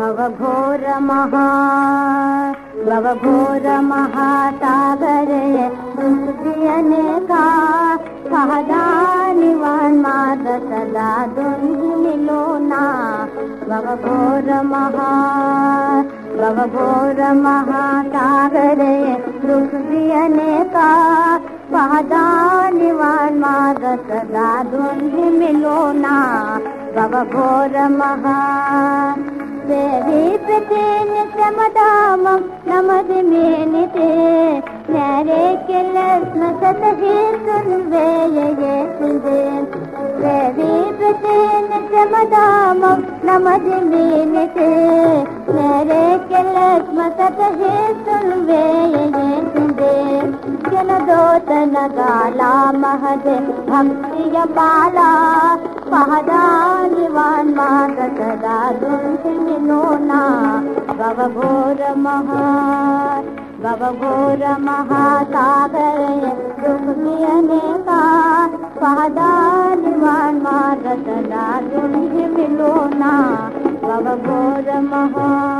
भवघोर महा भवघोर महासागरे अनेका सहदा निवान माद सदा दुंहि मिलो ना भवघोर महा भवघोर महासागरे अनेका माद सदा दुंहि मिलो ಪ್ರತಿನ ಕ್ರಮಧಾಮಂ ನಮದ ಮೇನಿತೆ ನಾರೇ ಕೆಲ್ಲ ಸ್ಮಸತ ಹೇತುಲ್ವೇಯೇ ಸುಂದೇನ್ ವೇದಿ ಪ್ರತಿನ ಕ್ರಮಧಾಮಂ ನಮದ ಮೇನಿತೆ ನಾರೇ ಕೆಲ್ಲ ಸ್ಮಸತ ಹೇತುಲ್ವೇ गाला महदे भक्तिय बाला पहदानिवान मिलोना भव घोर महा भव घोर महासागर दुख अनेका पहदानिवान मात सदा दुंहि मिलोना महा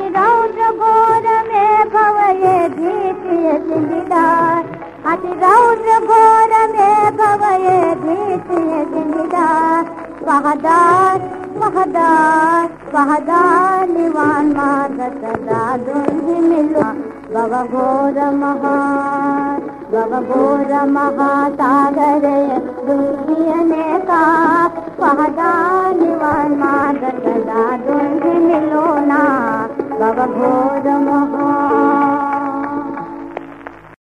Hatirawda gora me bhavaye dhitiye zindidar Hatirawda gora me bhavaye dhitiye zindidar Vahadar, vahadar, vahadar Livan margatada dunhi milu Bhava gora mahar Bhava gora mahar Tagare dunhiya neka Vahadar, livan margatada भव घोर महान